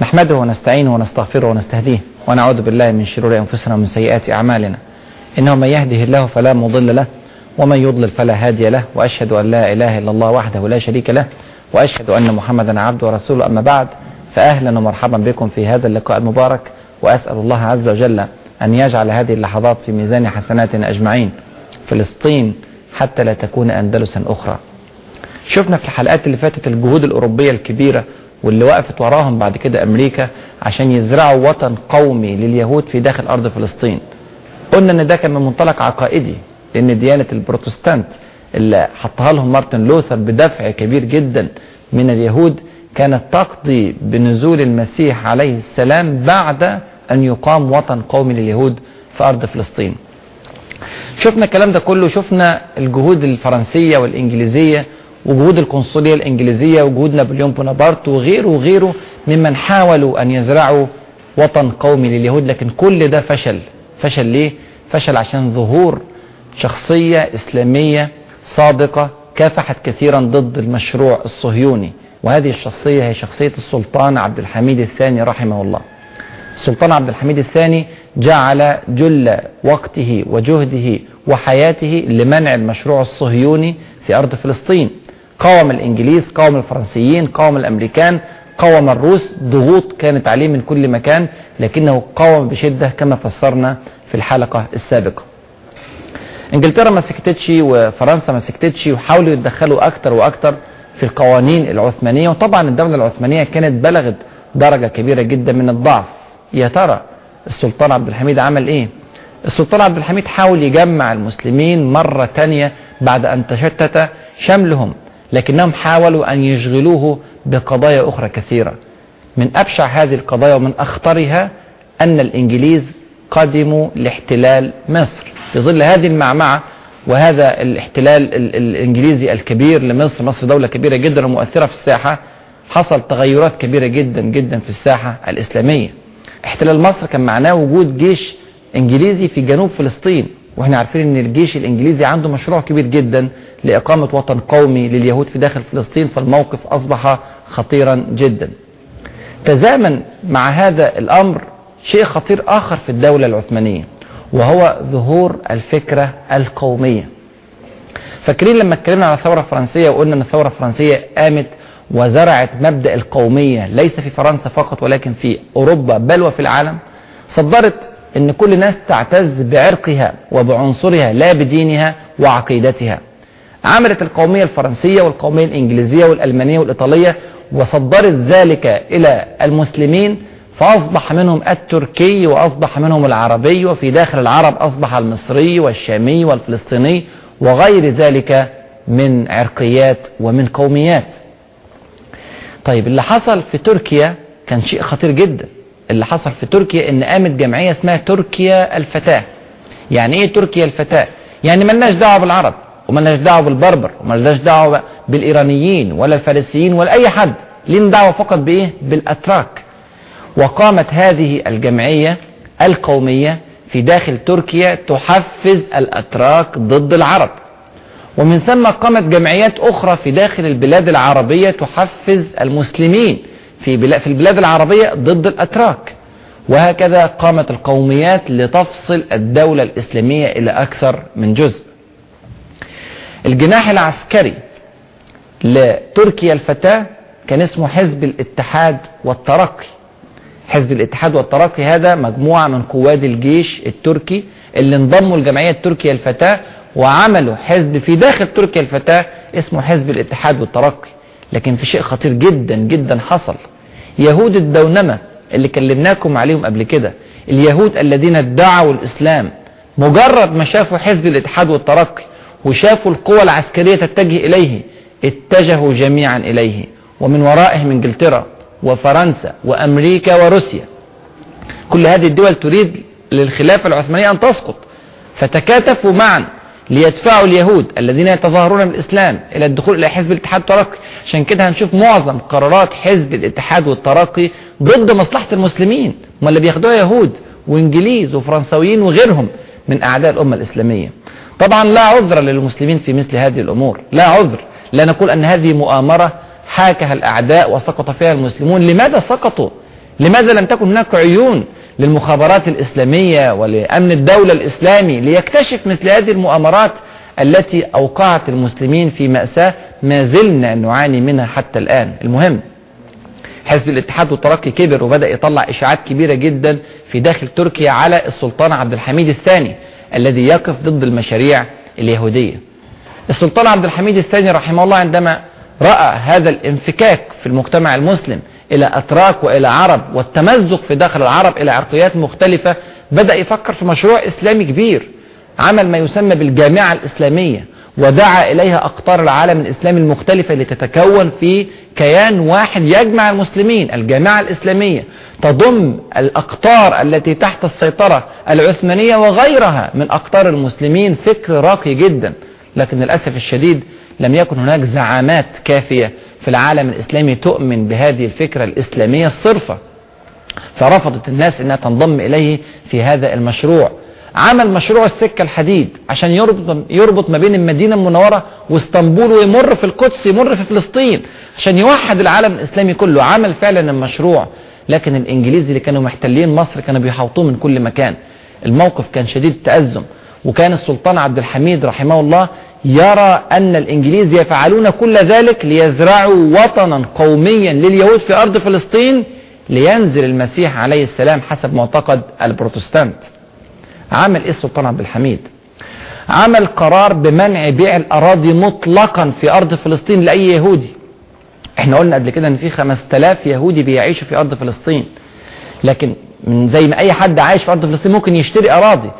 نحمده ونستعينه ونستغفره ونستهديه ونعوذ بالله من شرور أنفسنا ومن سيئات أعمالنا. إنه من يهده الله فلا مضل له ومن يضلل فلا هادي له وأشهد أن لا إله إلا الله وحده لا شريك له وأشهد أن محمدا عبده ورسوله. أما بعد فأهلا ومرحبا بكم في هذا اللقاء المبارك وأسأل الله عز وجل أن يجعل هذه اللحظات في ميزان حسناتنا أجمعين. فلسطين حتى لا تكون أندلسا أخرى. شفنا في الحلقات اللي فاتت الجهود الأوروبية الكبيرة واللي وقفت وراهم بعد كده أمريكا عشان يزرعوا وطن قومي لليهود في داخل أرض فلسطين. قلنا إن ده كان من منطلق عقائدي لأن ديانة البروتستانت اللي حطها لهم مارتن لوثر بدفع كبير جدا من اليهود كانت تقضي بنزول المسيح عليه السلام بعد أن يقام وطن قومي لليهود في أرض فلسطين. شفنا الكلام ده كله شفنا الجهود الفرنسية والإنجليزية وجهود القنصلية الإنجليزية وجهود نابليون بونابرت وغيره وغيره ممن حاولوا أن يزرعوا وطن قومي لليهود لكن كل ده فشل. فشل ليه؟ فشل عشان ظهور شخصية إسلامية صادقة كافحت كثيرا ضد المشروع الصهيوني. وهذه الشخصية هي شخصية السلطان عبد الحميد الثاني رحمه الله. السلطان عبد الحميد الثاني جعل جل وقته وجهده وحياته لمنع المشروع الصهيوني في أرض فلسطين. قاوم الإنجليز قاوم الفرنسيين قاوم الأمريكان قاوم الروس ضغوط كانت عليه من كل مكان لكنه قاوم بشدة كما فسرنا في الحلقة السابقة. إنجلترا ما سكتتش وفرنسا ما سكتتش وحاولوا يتدخلوا أكتر وأكتر في القوانين العثمانية وطبعا الدولة العثمانية كانت بلغت درجة كبيرة جدا من الضعف. يا ترى السلطان عبد الحميد عمل إيه؟ السلطان عبد الحميد حاول يجمع المسلمين مرة تانية بعد أن تشتت شملهم. لكنهم حاولوا أن يشغلوه بقضايا أخرى كثيرة. من أبشع هذه القضايا ومن أخطرها أن الإنجليز قدموا لاحتلال مصر. في ظل هذه المعمعة وهذا الاحتلال الإنجليزي الكبير لمصر مصر دولة كبيرة جدا ومؤثرة في الساحة حصل تغيرات كبيرة جدا جدا في الساحة الإسلامية. احتلال مصر كان معناه وجود جيش إنجليزي في جنوب فلسطين. وإحنا عارفين إن الجيش الإنجليزي عنده مشروع كبير جدا لإقامة وطن قومي لليهود في داخل فلسطين فالموقف أصبح خطيرا جدا. تزامن مع هذا الأمر شيء خطير آخر في الدولة العثمانية وهو ظهور الفكرة القومية. فاكرين لما اتكلمنا على الثورة الفرنسية وقلنا إن الثورة الفرنسية قامت وزرعت مبدأ القومية ليس في فرنسا فقط ولكن في أوروبا بل وفي العالم صدرت إن كل الناس تعتز بعرقها وبعنصرها لا بدينها وعقيدتها. عملت القومية الفرنسية والقومية الإنجليزية والألمانية والإيطالية وصدرت ذلك إلى المسلمين فأصبح منهم التركي وأصبح منهم العربي وفي داخل العرب أصبح المصري والشامي والفلسطيني وغير ذلك من عرقيات ومن قوميات. طيب اللي حصل في تركيا كان شيء خطير جدا. اللي حصل في تركيا إن قامت جمعية اسمها تركيا الفتاة. يعني إيه تركيا الفتاة؟ يعني ملناش دعوة بالعرب وملناش دعوة بالبربر وملناش دعوة بالإيرانيين ولا الفارسيين ولا أي حد. لين دعوة فقط بإيه؟ بالأتراك. وقامت هذه الجمعية القومية في داخل تركيا تحفز الأتراك ضد العرب. ومن ثم قامت جمعيات أخرى في داخل البلاد العربية تحفز المسلمين. في في البلاد العربية ضد الأتراك. وهكذا قامت القوميات لتفصل الدولة الإسلامية إلى أكثر من جزء. الجناح العسكري لتركيا الفتاة كان اسمه حزب الاتحاد والترقي. حزب الاتحاد والترقي هذا مجموعة من قواد الجيش التركي اللي انضموا لجمعية تركيا الفتاة وعملوا حزب في داخل تركيا الفتاة اسمه حزب الاتحاد والترقي. لكن في شيء خطير جدا جدا حصل. يهود الدونمة اللي كلمناكم عليهم قبل كده اليهود الذين ادعوا الإسلام مجرد ما شافوا حزب الاتحاد والترقي وشافوا القوى العسكرية تتجه إليه اتجهوا جميعا إليه ومن ورائهم إنجلترا وفرنسا وأمريكا وروسيا. كل هذه الدول تريد للخلافة العثمانية أن تسقط فتكاتفوا معا. ليدفعوا اليهود الذين يتظاهرون بالإسلام إلى الدخول إلى حزب الاتحاد والترقي عشان كده هنشوف معظم قرارات حزب الاتحاد والترقي ضد مصلحة المسلمين. هم اللي بياخدوها يهود وإنجليز وفرنسويين وغيرهم من أعداء الأمة الإسلامية. طبعا لا عذر للمسلمين في مثل هذه الأمور. لا عذر. لا نقول أن هذه مؤامرة حاكها الأعداء وسقط فيها المسلمون. لماذا سقطوا؟ لماذا لم تكن هناك عيون للمخابرات الإسلامية ولأمن الدولة الإسلامي ليكتشف مثل هذه المؤامرات التي أوقعت المسلمين في مأساة ما زلنا نعاني منها حتى الآن. المهم حزب الاتحاد والترقي كبر وبدأ يطلع إشاعات كبيرة جدا في داخل تركيا على السلطان عبد الحميد الثاني الذي يقف ضد المشاريع اليهودية. السلطان عبد الحميد الثاني رحمه الله عندما رأى هذا الانفكاك في المجتمع المسلم إلى أتراك وإلى عرب والتمزق في داخل العرب إلى عرقيات مختلفة بدأ يفكر في مشروع إسلامي كبير عمل ما يسمى بالجامعة الإسلامية ودعا إليها أقطار العالم الإسلامي المختلفة لتتكون في كيان واحد يجمع المسلمين الجامعة الإسلامية. تضم الأقطار التي تحت السيطرة العثمانية وغيرها من أقطار المسلمين فكر راقي جدا. لكن للأسف الشديد لم يكن هناك زعامات كافية في العالم الإسلامي تؤمن بهذه الفكرة الإسلامية الصرفة. فرفضت الناس أنها تنضم إليه في هذا المشروع. عمل مشروع السكة الحديد عشان يربط, يربط ما بين المدينة المنورة وإسطنبول ويمر في القدس يمر في فلسطين عشان يوحد العالم الإسلامي كله. عمل فعلا المشروع لكن الإنجليز اللي كانوا محتلين مصر كانوا بيحوطوه من كل مكان. الموقف كان شديد التأزم. وكان السلطان عبد الحميد رحمه الله يرى أن الإنجليز يفعلون كل ذلك ليزرعوا وطنا قوميا لليهود في أرض فلسطين لينزل المسيح عليه السلام حسب معتقد البروتستانت. عمل إيه السلطان عبد الحميد؟ عمل قرار بمنع بيع الأراضي مطلقا في أرض فلسطين لأي يهودي. إحنا قلنا قبل كده إن في 5000 يهودي بيعيشوا في أرض فلسطين. لكن من زي ما أي حد عايش في أرض فلسطين ممكن يشتري أراضي.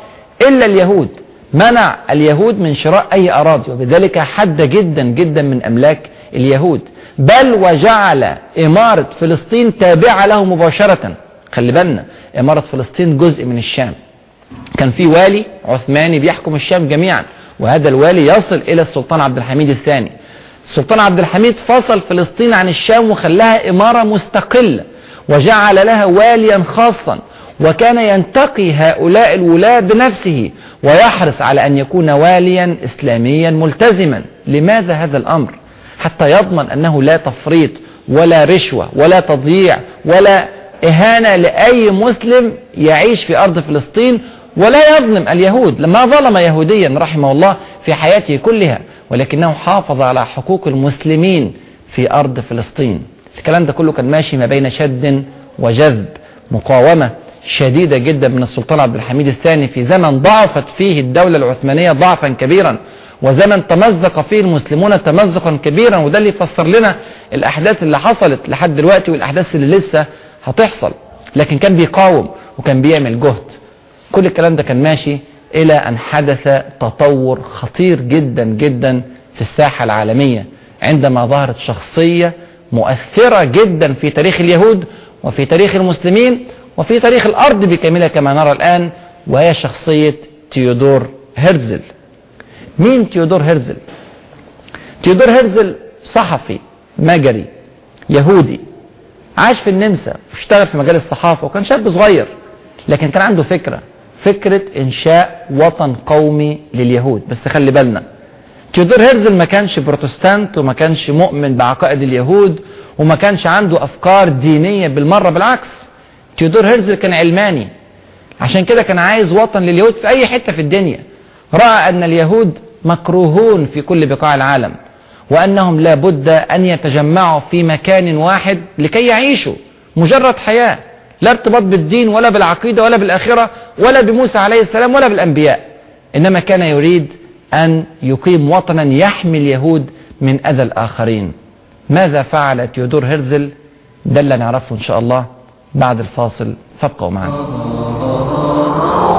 إلا اليهود. منع اليهود من شراء أي أراضي وبذلك حد جدا جدا من أملاك اليهود. بل وجعل إمارة فلسطين تابعة له مباشرة. خلي بالنا إمارة فلسطين جزء من الشام. كان في والي عثماني بيحكم الشام جميعا وهذا الوالي يصل إلى السلطان عبد الحميد الثاني. السلطان عبد الحميد فصل فلسطين عن الشام وخلاها إمارة مستقلة وجعل لها واليا خاصا. وكان ينتقي هؤلاء الولاة بنفسه ويحرص على أن يكون واليا إسلاميا ملتزما. لماذا هذا الأمر؟ حتى يضمن أنه لا تفريط ولا رشوة ولا تضييع ولا إهانة لأي مسلم يعيش في أرض فلسطين ولا يظلم اليهود. لما ظلم يهوديا رحمه الله في حياته كلها ولكنه حافظ على حقوق المسلمين في أرض فلسطين. الكلام ده كله كان ماشي ما بين شد وجذب مقاومة شديدة جدا من السلطان عبد الحميد الثاني في زمن ضعفت فيه الدولة العثمانية ضعفا كبيرا وزمن تمزق فيه المسلمون تمزقا كبيرا وده اللي يفسر لنا الأحداث اللي حصلت لحد دلوقتي والأحداث اللي لسه هتحصل. لكن كان بيقاوم وكان بيعمل جهد. كل الكلام ده كان ماشي إلى أن حدث تطور خطير جدا جدا في الساحة العالمية عندما ظهرت شخصية مؤثرة جدا في تاريخ اليهود وفي تاريخ المسلمين وفي تاريخ الأرض بكاملها كما نرى الآن وهي شخصية تيودور هرزل. مين تيودور هرزل؟ تيودور هرزل صحفي مجري يهودي عاش في النمسا واشتغل في مجال الصحافة وكان شاب صغير لكن كان عنده فكرة فكرة إنشاء وطن قومي لليهود. بس خلي بالنا تيودور هيرزل ما كانش بروتستانت وما كانش مؤمن بعقائد اليهود وما كانش عنده أفكار دينية بالمرة بالعكس. تيودور هيرزل كان علماني. عشان كده كان عايز وطن لليهود في أي حتة في الدنيا. رأى أن اليهود مكروهون في كل بقاع العالم وأنهم لا بد أن يتجمعوا في مكان واحد لكي يعيشوا مجرد حياة لا ارتباط بالدين ولا بالعقيدة ولا بالآخرة ولا بموسى عليه السلام ولا بالأنبياء. إنما كان يريد أن يقيم وطنا يحمي اليهود من أذى الآخرين. ماذا فعل تيودور هرزل ده اللي نعرفه إن شاء الله. بعد الفاصل. فابقوا معنا.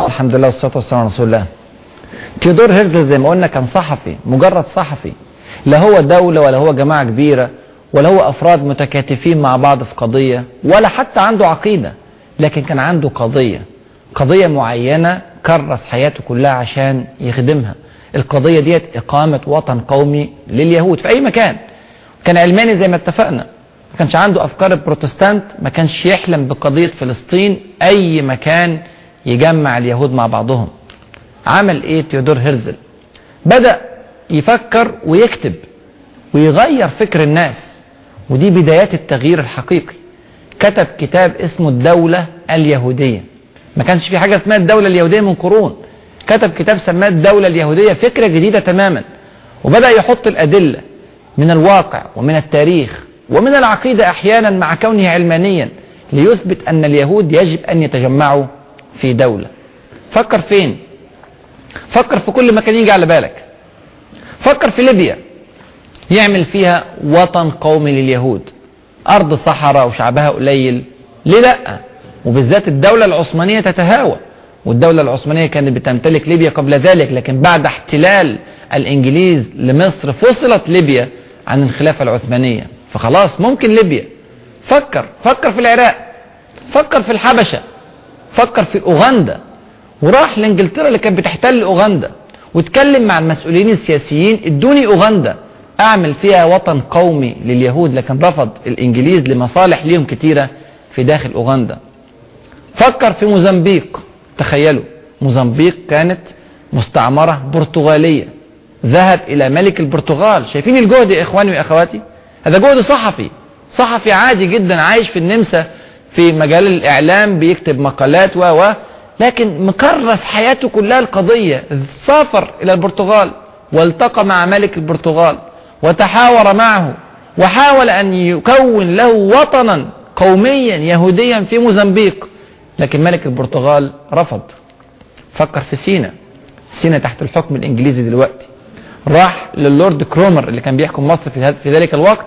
الحمد لله والصلاة والسلام على رسول الله. تيودور هرزل زي ما قلنا كان صحفي مجرد صحفي. لا هو دولة ولا هو جماعة كبيرة ولا هو أفراد متكاتفين مع بعض في قضية ولا حتى عنده عقيدة لكن كان عنده قضية. قضية معينة كرس حياته كلها عشان يخدمها. القضية ديت إقامة وطن قومي لليهود في أي مكان. كان علماني زي ما اتفقنا. ما كانش عنده أفكار البروتستانت ما كانش يحلم بقضية فلسطين أي مكان يجمع اليهود مع بعضهم. عمل إيه تيودور هرزل بدأ يفكر ويكتب ويغير فكر الناس ودي بدايات التغيير الحقيقي. كتب كتاب اسمه الدولة اليهودية. ما كانش في حاجة اسمها الدولة اليهودية من قرون. كتب كتاب سماه الدولة اليهودية فكرة جديدة تماما. وبدأ يحط الأدلة من الواقع ومن التاريخ ومن العقيدة أحيانا مع كونه علمانيا ليثبت أن اليهود يجب أن يتجمعوا في دولة. فكر فين؟ فكر في كل مكان يجي على بالك. فكر في ليبيا. يعمل فيها وطن قومي لليهود. أرض صحراء وشعبها قليل. ليه لأ؟ وبالذات الدولة العثمانية تتهاوى. والدولة العثمانية كانت بتمتلك ليبيا قبل ذلك لكن بعد احتلال الإنجليز لمصر فصلت ليبيا عن الخلافة العثمانية. فخلاص ممكن ليبيا. فكر فكر في العراق فكر في الحبشة فكر في أوغندا. وراح لإنجلترا اللي كانت بتحتل أوغندا واتكلم مع المسؤولين السياسيين إدوني أوغندا أعمل فيها وطن قومي لليهود. لكن رفض الإنجليز لمصالح ليهم كتيرة في داخل أوغندا. فكر في موزمبيق. تخيلوا موزمبيق كانت مستعمرة برتغالية. ذهب إلى ملك البرتغال. شايفين الجهد يا إخواني وإخواتي؟ هذا جهد صحفي. صحفي عادي جدا عايش في النمسا في مجال الإعلام بيكتب مقالات و و لكن مكرس حياته كلها القضية. سافر إلى البرتغال والتقى مع ملك البرتغال وتحاور معه وحاول أن يكون له وطنا قوميا يهوديا في موزمبيق. لكن ملك البرتغال رفض. فكر في سينا. سينا تحت الحكم الإنجليزي دلوقتي. راح للورد كرومر اللي كان بيحكم مصر في ذلك الوقت.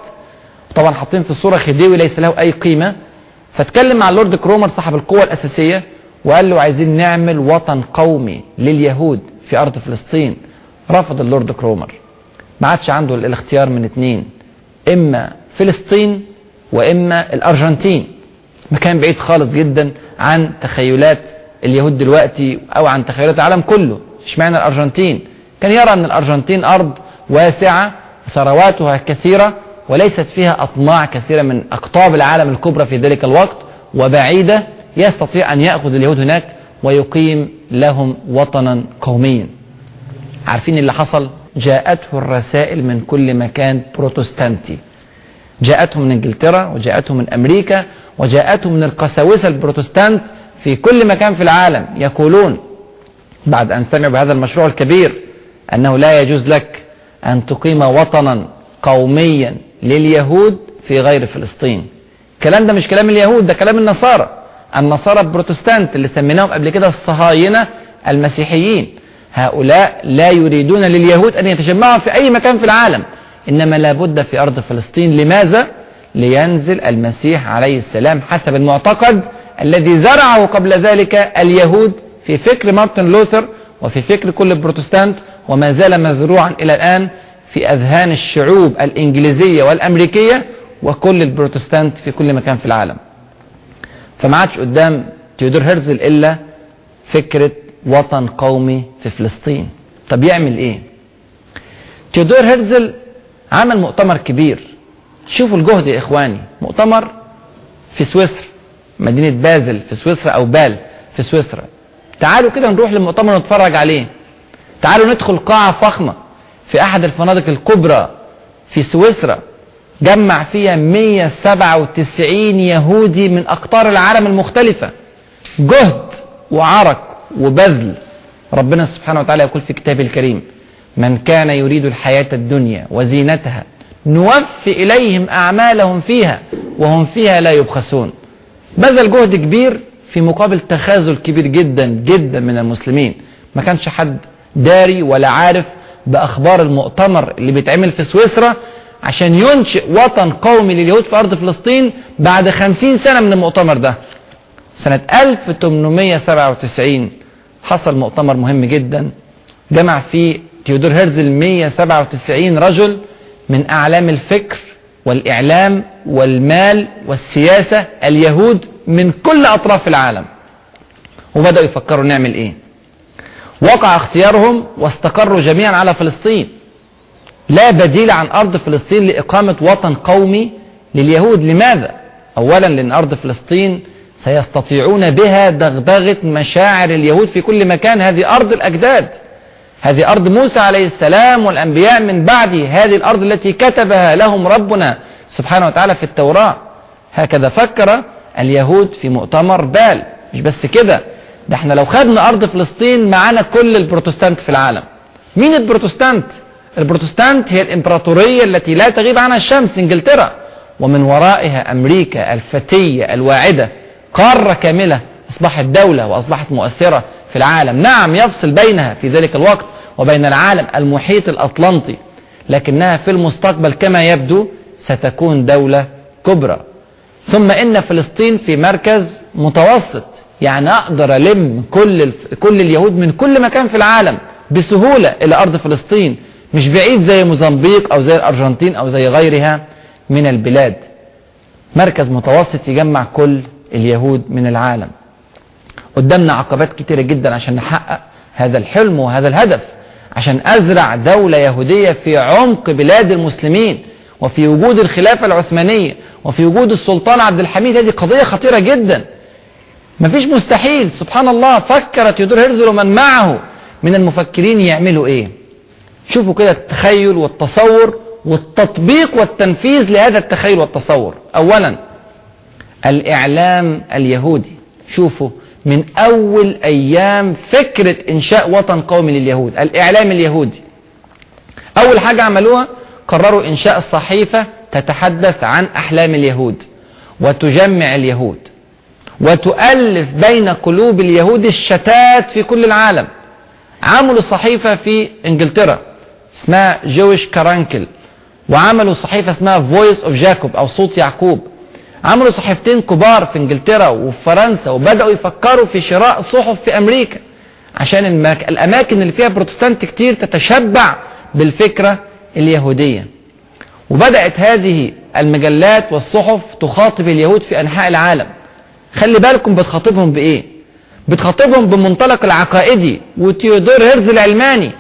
طبعا حاطين في الصورة خديوي ليس له أي قيمة. فاتكلم مع اللورد كرومر صاحب القوة الأساسية وقال له عايزين نعمل وطن قومي لليهود في أرض فلسطين. رفض اللورد كرومر. ما عادش عنده الاختيار من اتنين إما فلسطين وإما الأرجنتين. مكان بعيد خالص جدا عن تخيلات اليهود دلوقتي أو عن تخيلات العالم كله. إشمعنى الأرجنتين؟ كان يرى أن الأرجنتين أرض واسعة ثرواتها كثيرة وليست فيها أطماع كثيرة من أقطاب العالم الكبرى في ذلك الوقت وبعيدة يستطيع أن يأخذ اليهود هناك ويقيم لهم وطنا قوميا. عارفين اللي حصل؟ جاءته الرسائل من كل مكان بروتستانتي. جاءته من إنجلترا وجاءته من أمريكا وجاءته من القساوسة البروتستانت في كل مكان في العالم يقولون بعد أن سمعوا بهذا المشروع الكبير أنه لا يجوز لك أن تقيم وطنا قوميا لليهود في غير فلسطين. الكلام ده مش كلام اليهود ده كلام النصارى. النصارى البروتستانت اللي سميناهم قبل كده الصهاينة المسيحيين. هؤلاء لا يريدون لليهود أن يتجمعوا في أي مكان في العالم إنما لابد في أرض فلسطين. لماذا؟ لينزل المسيح عليه السلام حسب المعتقد الذي زرعه قبل ذلك اليهود في فكر مارتن لوثر وفي فكر كل البروتستانت وما زال مزروعا إلى الآن في أذهان الشعوب الإنجليزية والأمريكية وكل البروتستانت في كل مكان في العالم. فما عادش قدام تيودور هرزل إلا فكرة وطن قومي في فلسطين. طب يعمل إيه؟ تيودور هرزل عمل مؤتمر كبير. شوفوا الجهد يا إخواني. مؤتمر في سويسرا. مدينة بازل في سويسرا أو بال في سويسرا. تعالوا كده نروح للمؤتمر نتفرج عليه. تعالوا ندخل قاعة فخمة في أحد الفنادق الكبرى في سويسرا جمع فيها 197 يهودي من أقطار العالم المختلفة. جهد وعرق وبذل. ربنا سبحانه وتعالى يقول في كتابه الكريم من كان يريد الحياة الدنيا وزينتها نوفي إليهم أعمالهم فيها وهم فيها لا يبخسون. بذل جهد كبير في مقابل تخاذل كبير جدا جدا من المسلمين. ما كانش حد داري ولا عارف بأخبار المؤتمر اللي بيتعمل في سويسرا عشان ينشئ وطن قومي لليهود في أرض فلسطين بعد خمسين سنة من المؤتمر ده. سنة 1897 حصل مؤتمر مهم جدا. جمع فيه تيودور هرزل 197 رجل من أعلام الفكر والإعلام والمال والسياسة اليهود من كل أطراف العالم. وبدأوا يفكروا نعمل إيه؟ وقع اختيارهم واستقروا جميعا على فلسطين. لا بديل عن أرض فلسطين لإقامة وطن قومي لليهود. لماذا؟ أولا لأن أرض فلسطين سيستطيعون بها دغدغة مشاعر اليهود في كل مكان. هذه أرض الأجداد. هذه أرض موسى عليه السلام والأنبياء من بعده. هذه الأرض التي كتبها لهم ربنا سبحانه وتعالى في التوراة. هكذا فكر اليهود في مؤتمر بال. مش بس كده ده إحنا لو خدنا أرض فلسطين معانا كل البروتستانت في العالم. مين البروتستانت؟ البروتستانت هي الإمبراطورية التي لا تغيب عنها الشمس إنجلترا. ومن ورائها أمريكا الفتية الواعدة قارة كاملة أصبحت دولة وأصبحت مؤثرة في العالم. نعم يفصل بينها في ذلك الوقت وبين العالم المحيط الأطلنطي لكنها في المستقبل كما يبدو ستكون دولة كبرى. ثم إن فلسطين في مركز متوسط. يعني أقدر ألم كل كل اليهود من كل مكان في العالم بسهولة إلى أرض فلسطين مش بعيد زي موزمبيق أو زي الأرجنتين أو زي غيرها من البلاد. مركز متوسط يجمع كل اليهود من العالم. قدامنا عقبات كتيرة جدا عشان نحقق هذا الحلم وهذا الهدف عشان أزرع دولة يهودية في عمق بلاد المسلمين وفي وجود الخلافة العثمانية وفي وجود السلطان عبد الحميد. هذه قضية خطيرة جدا. مفيش مستحيل. سبحان الله فكر تيودور هيرزل ومن معه. من المفكرين يعملوا إيه؟ شوفوا كده التخيل والتصور والتطبيق والتنفيذ لهذا التخيل والتصور. اولا الإعلام اليهودي. شوفوا من أول أيام فكرة إنشاء وطن قومي لليهود. الإعلام اليهودي. أول حاجة عملوها قرروا إنشاء صحيفة تتحدث عن أحلام اليهود وتجمع اليهود. وتؤلف بين قلوب اليهود الشتات في كل العالم. عملوا صحيفة في إنجلترا اسمها Jewish Chronicle وعملوا صحيفة اسمها Voice of Jacob أو صوت يعقوب. عملوا صحيفتين كبار في إنجلترا وفي فرنسا وبدأوا يفكروا في شراء صحف في أمريكا. عشان. الأماكن اللي فيها بروتستانت كتير تتشبع بالفكرة اليهودية. وبدأت هذه المجلات والصحف تخاطب اليهود في أنحاء العالم. خلي بالكم بتخاطبهم بإيه؟ بتخاطبهم بمنطلق العقائدي وتيودور هيرز العلماني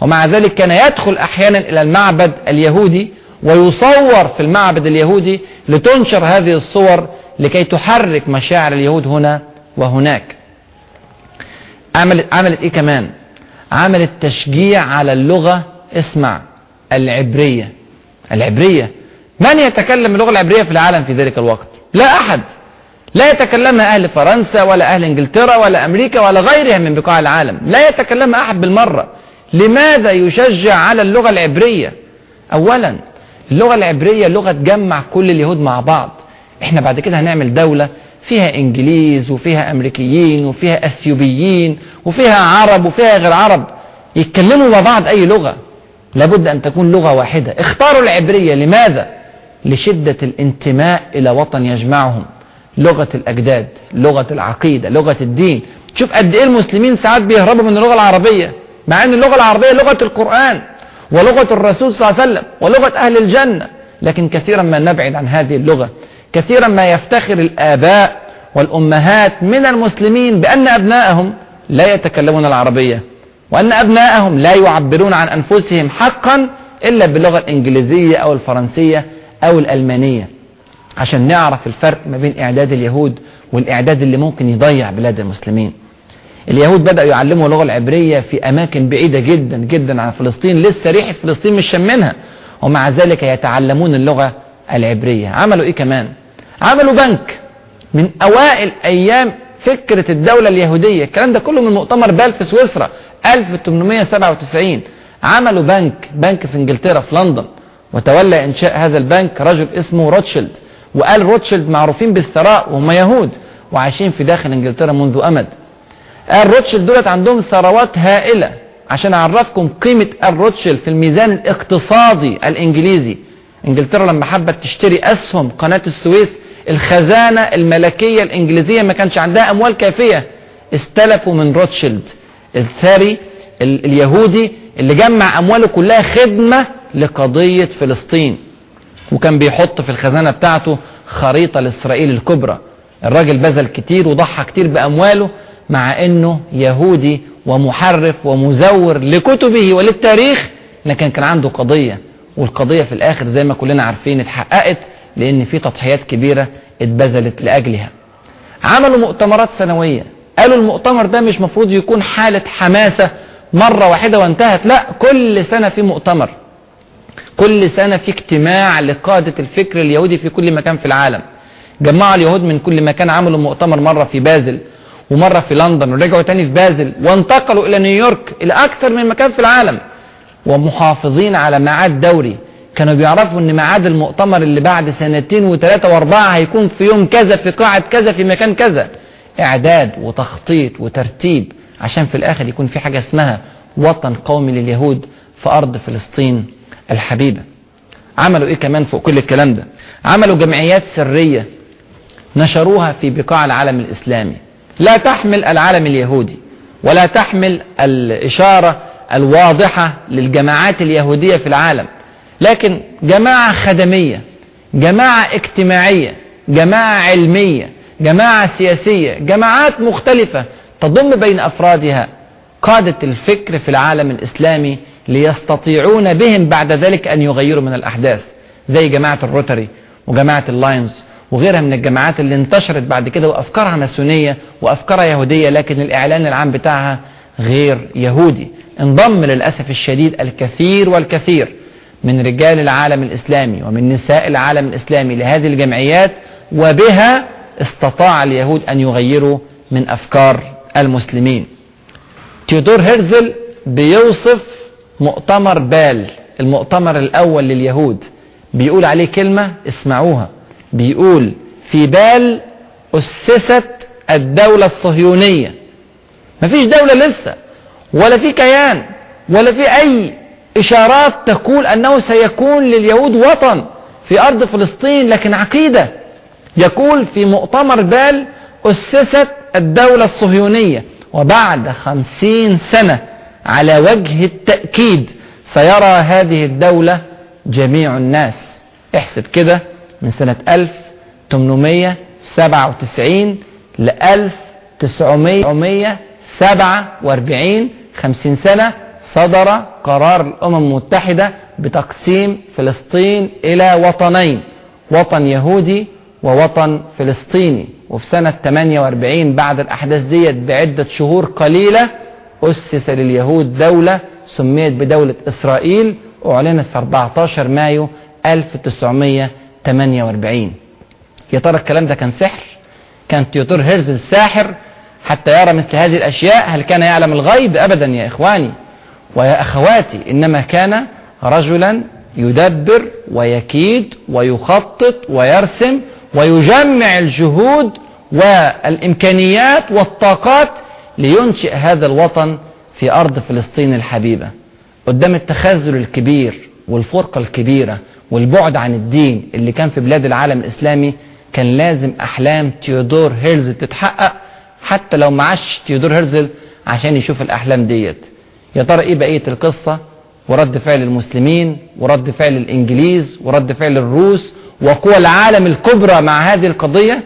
ومع ذلك كان يدخل أحيانا إلى المعبد اليهودي ويصور في المعبد اليهودي لتنشر هذه الصور لكي تحرك مشاعر اليهود هنا وهناك. عملت, عملت إيه كمان؟ عملت تشجيع على اللغة اسمع العبرية. العبرية. من يتكلم اللغة العبرية في العالم في ذلك الوقت؟ لا أحد. لا يتكلمها أهل فرنسا ولا أهل إنجلترا ولا أمريكا ولا غيرها من بقاع العالم. لا يتكلمها أحد بالمرة. لماذا يشجع على اللغة العبرية؟ اولا اللغة العبرية لغة تجمع كل اليهود مع بعض. إحنا بعد كده هنعمل دولة فيها إنجليز وفيها أمريكيين وفيها أثيوبيين وفيها عرب وفيها غير عرب. يتكلموا مع بعض أي لغة. لابد أن تكون لغة واحدة. اختاروا العبرية. لماذا؟ لشدة الانتماء إلى وطن يجمعهم. لغة الأجداد لغة العقيدة لغة الدين. شوف قد إيه المسلمين ساعات بيهربوا من اللغة العربية مع إن اللغة العربية لغة القرآن ولغة الرسول صلى الله عليه وسلم ولغة أهل الجنة. لكن كثيرا ما نبعد عن هذه اللغة كثيرا ما يفتخر الآباء والأمهات من المسلمين بأن أبنائهم لا يتكلمون العربية وأن أبنائهم لا يعبرون عن أنفسهم حقا إلا باللغة الإنجليزية أو الفرنسية أو الألمانية. عشان نعرف الفرق ما بين إعداد اليهود والإعداد اللي ممكن يضيع بلاد المسلمين. اليهود بدأوا يعلموا اللغة العبرية في أماكن بعيدة جدا جدا عن فلسطين لسه ريحة فلسطين مش شمنها ومع ذلك يتعلمون اللغة العبرية. عملوا إيه كمان؟ عملوا بنك من أوائل أيام فكرة الدولة اليهودية. الكلام ده كله من مؤتمر بال في سويسرا 1897 عملوا بنك بنك في إنجلترا في لندن. وتولى إنشاء هذا البنك رجل اسمه روتشيلد. وقال روتشيلد معروفين بالثراء وهم يهود وعايشين في داخل إنجلترا منذ أمد. الروتشيلد دولت عندهم ثروات هائلة. عشان أعرفكم قيمة الروتشيلد في الميزان الاقتصادي الإنجليزي. إنجلترا لما حبت تشتري أسهم قناة السويس الخزانة الملكية الإنجليزية ما كانش عندها أموال كافية. استلفوا من روتشيلد الثري اليهودي اللي جمع أمواله كلها خدمة لقضية فلسطين. وكان بيحط في الخزانة بتاعته خريطة لإسرائيل الكبرى. الراجل بذل كتير وضحى كتير بأمواله مع إنه يهودي ومحرف ومزور لكتبه وللتاريخ لكن كان عنده قضية. والقضية في الآخر زي ما كلنا عارفين اتحققت لأن في تضحيات كبيرة اتبذلت لأجلها. عملوا مؤتمرات سنوية. قالوا المؤتمر ده مش مفروض يكون حالة حماسة مرة واحدة وانتهت. لا كل سنة في مؤتمر. كل سنة في اجتماع لقادة الفكر اليهودي في كل مكان في العالم. جمعوا اليهود من كل مكان عملوا مؤتمر مرة في بازل ومرة في لندن ورجعوا تاني في بازل وانتقلوا إلى نيويورك إلى أكثر من مكان في العالم. ومحافظين على ميعاد دوري. كانوا بيعرفوا إن ميعاد المؤتمر اللي بعد سنتين وثلاثة وأربعة هيكون في يوم كذا في قاعة كذا في مكان كذا. إعداد وتخطيط وترتيب عشان في الآخر يكون في حاجة اسمها وطن قومي لليهود في أرض فلسطين. الحبيبة عملوا إيه كمان فوق كل الكلام ده؟ عملوا جمعيات سرية نشروها في بقاع العالم الإسلامي. لا تحمل العالم اليهودي ولا تحمل الإشارة الواضحة للجماعات اليهودية في العالم. لكن جماعة خدمية جماعة اجتماعية جماعة علمية جماعة سياسية جماعات مختلفة تضم بين أفرادها. قادة الفكر في العالم الإسلامي ليستطيعون بهم بعد ذلك أن يغيروا من الأحداث زي جماعة الروتري وجماعة اللاينز وغيرها من الجماعات اللي انتشرت بعد كده وأفكارها ماسونية وأفكارها يهودية لكن الإعلان العام بتاعها غير يهودي. انضم للأسف الشديد الكثير والكثير من رجال العالم الإسلامي ومن نساء العالم الإسلامي لهذه الجمعيات وبها استطاع اليهود أن يغيروا من أفكار المسلمين. تيودور هيرزل بيوصف مؤتمر بال المؤتمر الأول لليهود بيقول عليه كلمة اسمعوها بيقول في بال أسست الدولة الصهيونية. مفيش دولة لسه ولا في كيان ولا في أي إشارات تقول أنه سيكون لليهود وطن في أرض فلسطين لكن عقيدة يقول في مؤتمر بال أسست الدولة الصهيونية. وبعد خمسين سنة على وجه التأكيد سيرى هذه الدولة جميع الناس. احسب كده من سنة 1897 ل 1947 50 سنة صدر قرار الأمم المتحدة بتقسيم فلسطين إلى وطنين وطن يهودي ووطن فلسطيني. وفي سنة 48 بعد الأحداث ديت بعدة شهور قليلة أسس لليهود دولة سميت بدولة إسرائيل أعلنت في 14 مايو 1948 يا ترى الكلام ده كان سحر؟ كان تيوتور هيرزل ساحر حتى يرى مثل هذه الأشياء؟ هل كان يعلم الغيب؟ أبدا يا إخواني. ويا أخواتي إنما كان رجلا يدبر ويكيد ويخطط ويرسم ويجمع الجهود والإمكانيات والطاقات لينشئ هذا الوطن في أرض فلسطين الحبيبة قدام التخاذل الكبير والفرقة الكبيرة والبعد عن الدين اللي كان في بلاد العالم الإسلامي كان لازم أحلام تيودور هيرزل تتحقق حتى لو معاش تيودور هيرزل عشان يشوف الأحلام ديت. يا ترى إيه بقية القصة؟ ورد فعل المسلمين ورد فعل الإنجليز ورد فعل الروس وقوى العالم الكبرى مع هذه القضية.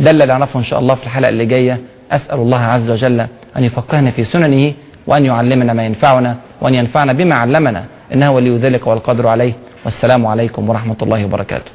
ده اللي نعرفه إن شاء الله في الحلقة اللي جاية. أسأل الله عز وجل أن يفقهنا في سننه وأن يعلمنا ما ينفعنا وأن ينفعنا بما علمنا إنه ولي ذلك والقدر عليه. والسلام عليكم ورحمة الله وبركاته.